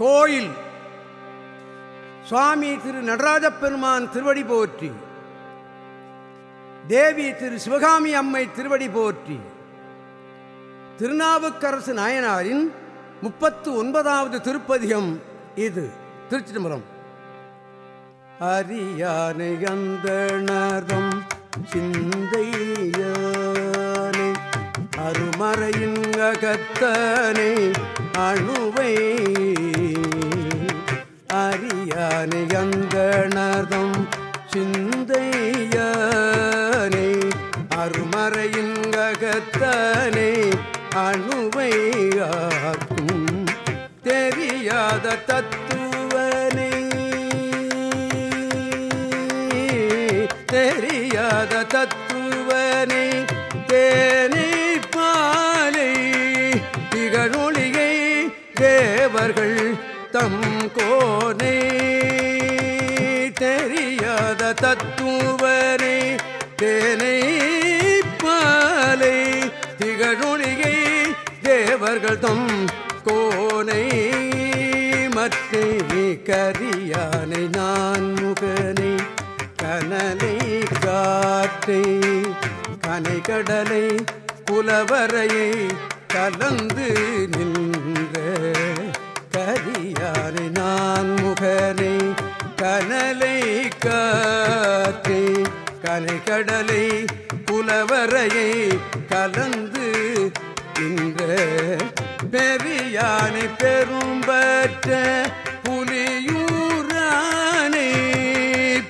கோயில். சுவாமி திரு நடராஜ பெருமான் திருவடி போற்றி. தேவி திரு சிவகாமி அம்மை திருவடி போற்றி. திருநாவுக்கரசு நாயனாரின் முப்பத்து ஒன்பதாவது திருப்பதிகம் இது திருச்சிதம்பரம். அரியானை அந்தணரும் சிந்தையானை அருமறையின் அகத்தனை அணுவை. அரியானை அந்தணரும் சின்ன தத்துவனை தேனை பாலை திகழொழிகை தேவர்கள் தம் கோனை மற்ற கரியானை நான் முகனை கனலை காற்றை கனைகடலை புலவரையை கலந்து நின்ற கரியானை நான் முகனை கனலை காற்றை கனைகடலை புலவரையை கலந்து நின்ற பெரியானை பெரும்பற்ற புலியூரானை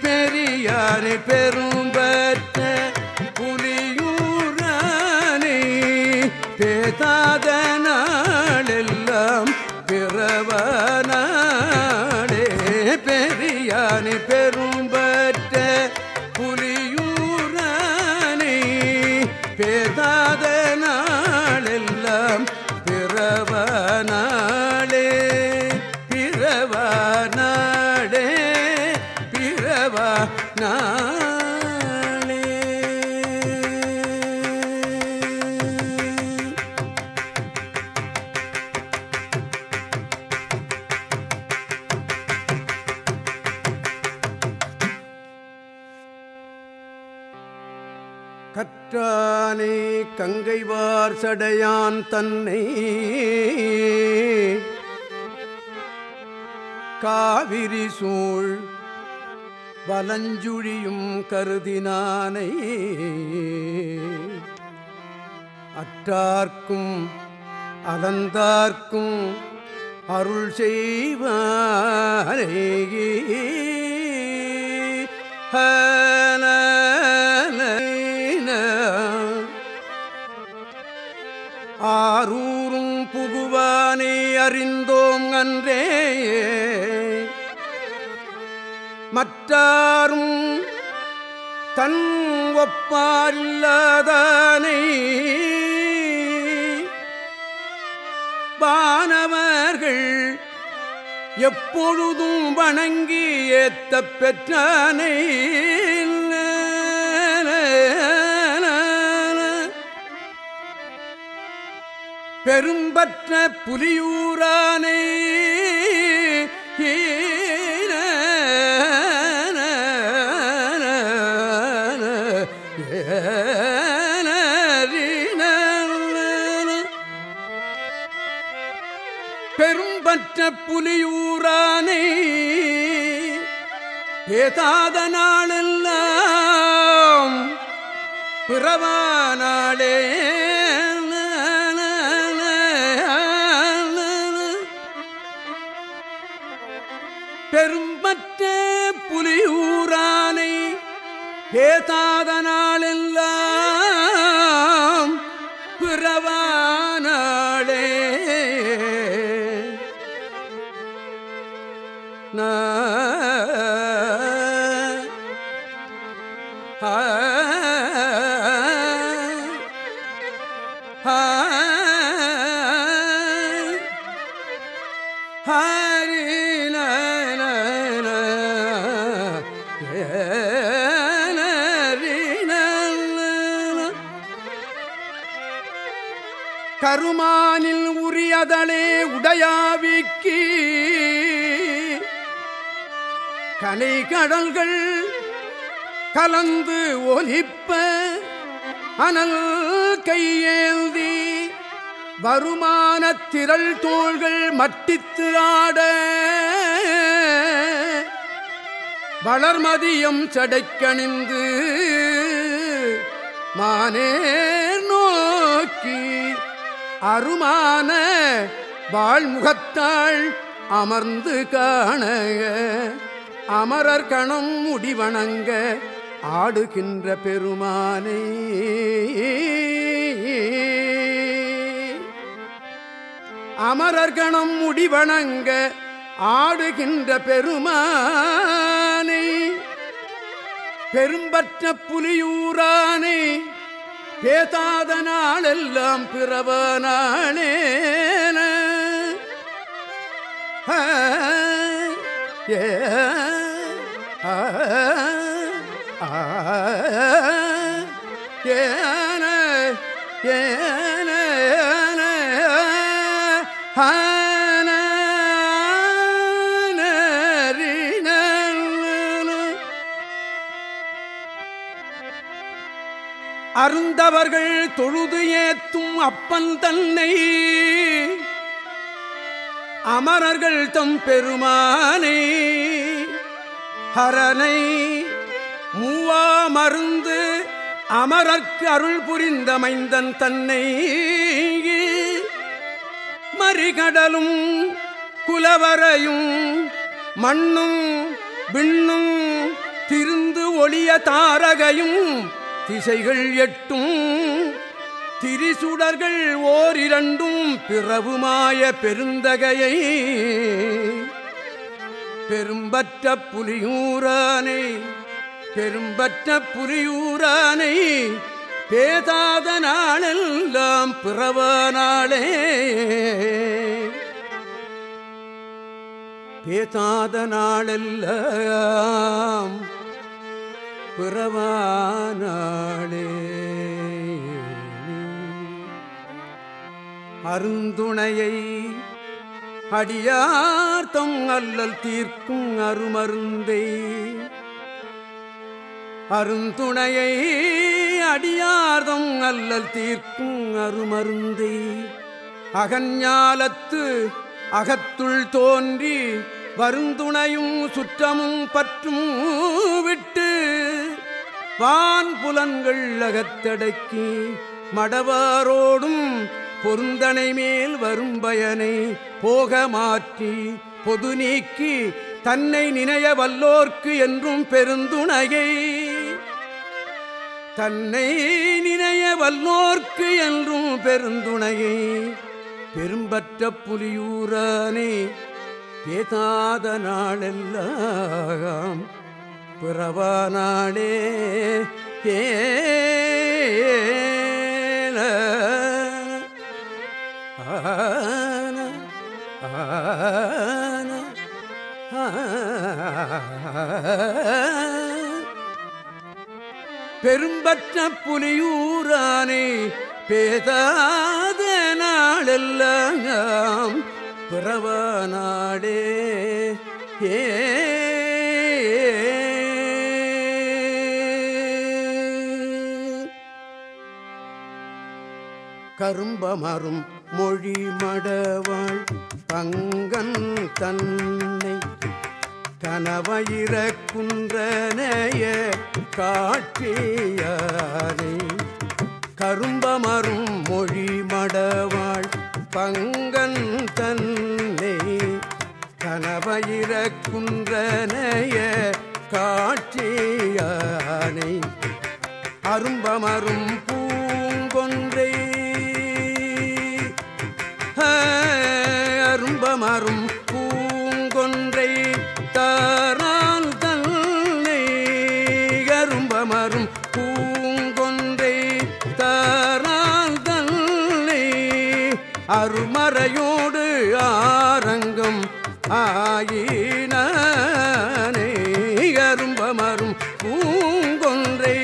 பெரியானை பெரும்பற்ற பிறந்தாத நாளெல்லாம் பிறவனாளே பிறவனாளே பிறவ நாளே. சடையான் தன்னை காவிரி சூழ் வலஞ்சுழியும் கருதினானை அற்றார்க்கும் அலந்தார்க்கும் அருள் செய்வாரே ஆரூரும் அறிந்தோம் அன்றே. மற்றாரும் தன் ஒப்பாரில்லாதானை. வானவர்கள் எப்பொழுதும் வணங்கி ஏத்த பெற்றானை. பெரும்பற்ற புலியூரானை. பெரும்பற்ற புலியூரானை. ஏதாத நாளெல்லாம் பிறவானாளே. கருமானில் உடையாவிக்கு. கனை கடல்கள் கலந்து ஒலிப்ப அனல் கையேந்தி வருமான திரள் தோள்கள் மட்டித்து ஆட. வளர்மதியம் சடைக்கணிந்து மானே நோக்கி அருமான வாழ்முகத்தாள் அமர்ந்து காண அமரர் கணம் முடிவணங்க ஆடுகின்ற பெருமானை. அமரர் கணம் முடிவணங்க ஆடுகின்ற பெருமானை. பெரும்பற்ற புலியூரானை. பேதாத நாளெல்லாம் பிறவ நாளேன ஏ, ஆ, அருந்தவர்கள் தொழுது ஏத்தும் அப்பன் தன்னை. அமரர்கள் தம் பெருமானே. ஹரனை மூவா மருந்து அமரர்க்கு அருள் புரிந்த மைந்தன் தன்னை. மறிகடலும் குலவரையும் மண்ணும் விண்ணும் திருந்து ஒளிய தாரகையும் திசைகள் எட்டும் திரிசுடர்கள் ஓரிரண்டும் பிறவுமாய பெருந்தகையை பெரும்பற்ற புலியூரானை பெரும்பற்ற புலியூரானை பேதாத நாளெல்லாம் பிறவ நாளே பேதாத நாளெல்லாம் பிறவா அருந்துணையை அடியார்த்தம் அல்லல் தீர்க்கும் அருமருந்தை. அருந்துணையை அடியார்தம் அல்லல் தீர்க்கும் அருமருந்தை. அகஞ்ஞாலத்து அகத்துள் தோன்றி வருந்துணையும் சுற்றமும் பற்றும் விட்டு வான் புலன்கள் அகத்தடக்கி மடவாரோடும் பொருந்தனை மேல் வரும் பயனை போக மாற்றி பொது நீக்கி தன்னை நினைய வல்லோர்க்கு என்றும் பெருந்துணையை தன்னை நினைய வல்லோர்க்கு என்றும் பெருந்துணையை பெரும்பற்ற புலியூரானே பேதாத நாளெல்லாம் பிறவா நாளே ஏல. ஆன ஆன பெரும்பற்ற புலியூரானே பேதாத நாளெல்லாம் பிறவ நாடே ஏ கரும்பமரும் மொழி மடவாள் பங்கன் தன்னை கனவயிர குன்றனைய காட்சியானே கரும்பமரும் மொழி மடவாள் பங்கன் தன்னை கனவயிர குன்றனைய காட்சியானை அரும்பமரும் தாரும் பூங்கொன்றை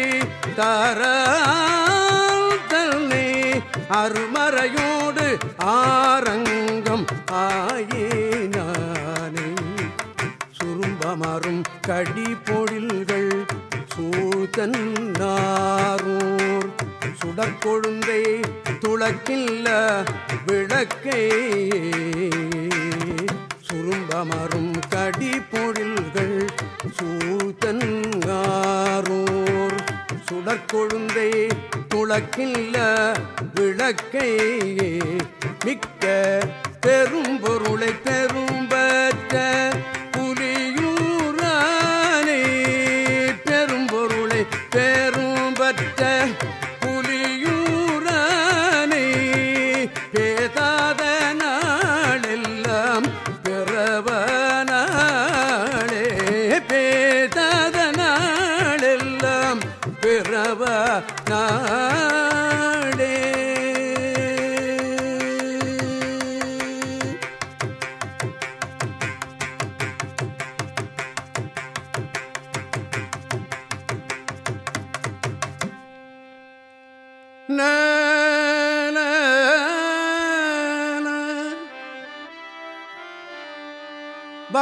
தாரால் தன்னை அருமறையோடு ஆரங்கம் ஆயினானே சுரும்பமரும் கடி பொழில்கள் சூழ்தன்னாரூர் சுடக்கொழுந்தை துளக்கில்ல விளக்கை. சுரும்பமரும் கடி பொழில்கள் கூத்தன்காரூர் சுடற்கொழுந்தை துளக்கில்ல விளக்கை மிக்க பெரும்பொருளை பெரும்பற்ற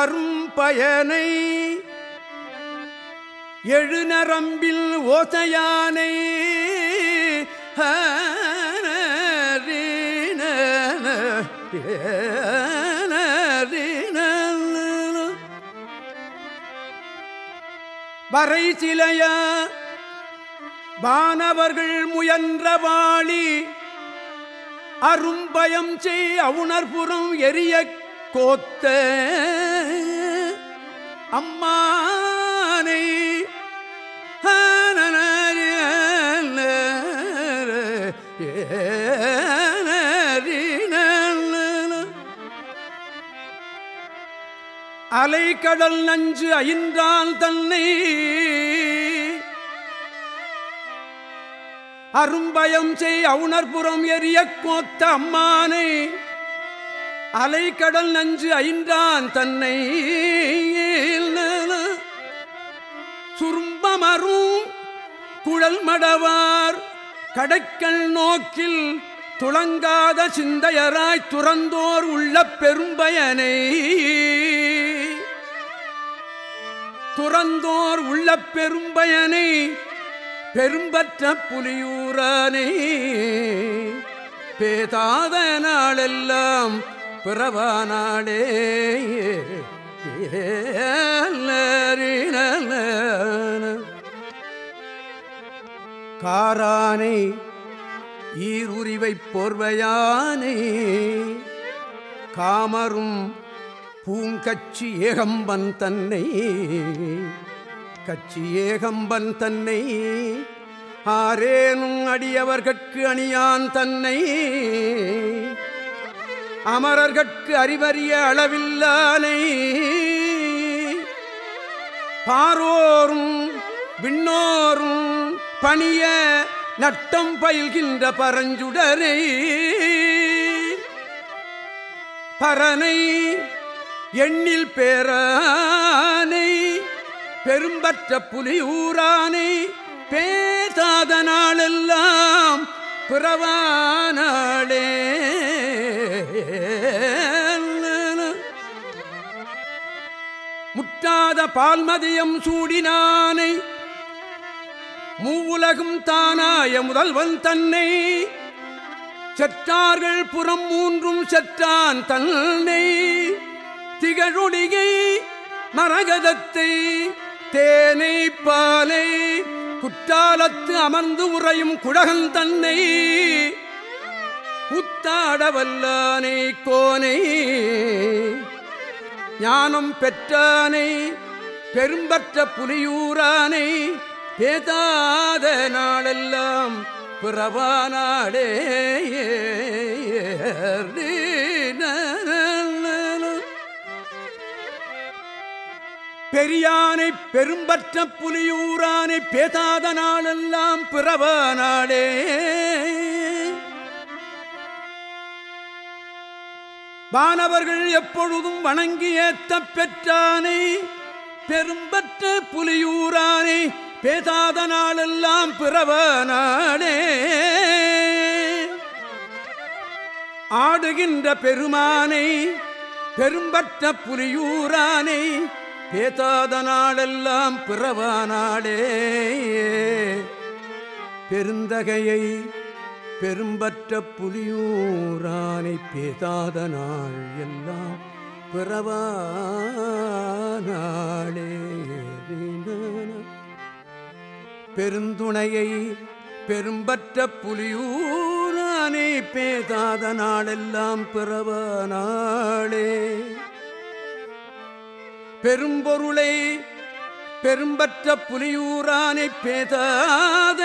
அரும் பயனை. எழுநரம்பில் ஓசையானை வரை சிலைய வானவர்கள் முயன்ற வாழி அரும்பயம் செய் அவுணர்புறம் எரிய கோத்த. அம்மானை அலைக்கடல் நஞ்சு அயின்றால் தன்னை அரும்பயம் செய் அவுணர்புறம் எரிய கோத்த அம்மானை. அலைக்கடல் நஞ்சு ஐந்தான் தன்னை சுரும்பமரும் குழல் மடவார் கடைக்கல் நோக்கில் துளங்காத சிந்தையராய் துறந்தோர் உள்ள பெரும்பயனை. துறந்தோர் உள்ள பெரும்பயனை பெரும்பற்ற புலியூரானே. பேதாத நாளெல்லாம் பிறவானாளே காரானை ஈருரிவை போர்வையானை காமரும் பூங்கச்சி ஏகம்பன் தன்னை கச்சி ஏகம்பன் தன்னை ஆரேனும் அடியவர்கட்கு அணியான் தன்னை அமரர்கட்கு அறிவறிய அளவில்லானை பாரோரும் விண்ணோரும் பணிய நட்டம் பயில்கின்ற பரஞ்சுடரை. பரனை எண்ணில் பேரானை பெரும்பற்ற புலியூரானை பேசாத நாளெல்லாம் பிறவானாளே. முட்டாத பால்மதியம் சூடினானை மூவுலகும் தானாய முதல்வன் தன்னை. செற்றார்கள் புறம் மூன்றும் செற்றான் தன்னை. திகழொளியை மரகதத்தை தேனை பாலை குற்றாலத்து அமர்ந்து உறையும் குடகன் தன்னை. குத்தாடவல்லானை கோனை ஞானம் பெற்றானை பெரும்பற்ற புலியூரானை பேதாத நாளெல்லாம் பிறவானாடே பெரியானை பெரும்பற்ற புலியூரானை பேதாத நாளெல்லாம் பிறவானாடே. வானவர்கள் எப்பொழுதும் வணங்கி ஏத்த பெற்றானை பெரும்பற்ற புலியூரானை பேசாத நாளெல்லாம் பிறவ நாளே. ஆடுகின்ற பெருமானை பெரும்பற்ற புலியூரானை பேசாத நாளெல்லாம் பிறவானாளே பெருந்தகையை பெரும்பற்ற புலியூரானை பேதாத நாள் எல்லாம் பிறவானாளே பெருந்துணையை பெரும்பற்ற புலியூரானே பேதாத நாளெல்லாம் பிறவ நாளே பெரும்பொருளை பெரும்பற்ற புலியூரானை பேதாத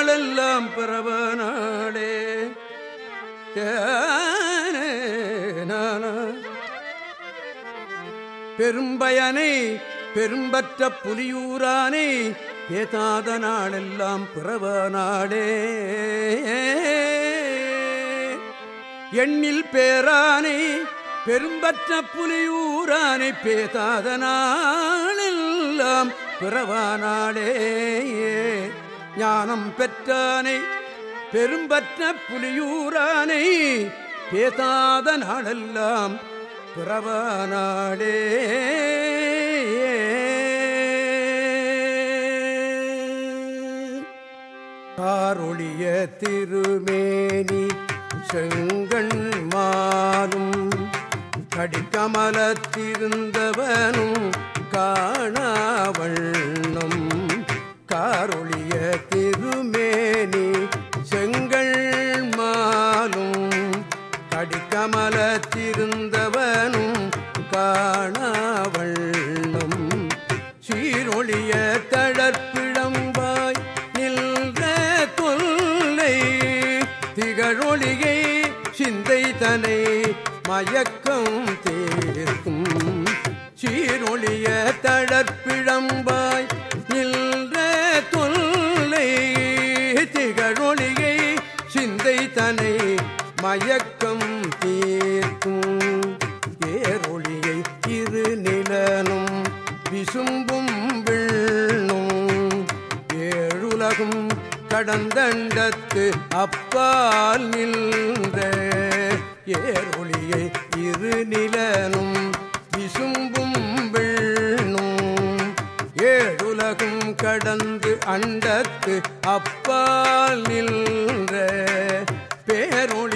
நாளெல்லாம் பிறவனாளே. பெரும்பயனை பெரும்பற்ற புலியூரானை பேதாத நாளெல்லாம் பிறவ நாளே எண்ணில் பேரானை பெரும்பற்ற புலியூரானை பேதாத நாளெல்லாம் பிறவ பிறவானாளே. ஞானம் பெற்றானை பெரும்பற்ற புலியூரானை பேதாத நாளெல்லாம் நாடே காரொழிய திருமேனி செங்கண் மாறும். கடிக்கமலத்திருந்தவனும் காணாவண்ணம் காரொழிய செங்கல் மாலும் கடிக்கமலத்திருந்தவனும் காணாவண்ணம். சீரொழிய தளர்ப்பிடம்பாய் நின்ற தொல்லை திகழொழியை சிந்தை தனை மயக்கம் தீர்க்கும். சீரொழிய தளர்ப்பிடம்பாய் மயக்கம் தீர்க்கும். ஏரொளியை இரு நிலனும் விசும்பும் விண்ணும். ஏழுலகும் கடந்தண்டத்து அப்பால் நின்ற ஏரொளியை இரு நிலனும் விசும்பும் விண்ணும். ஏழுலகும் கடந்து அண்டத்து அப்பால் நின்ற பேரொளியை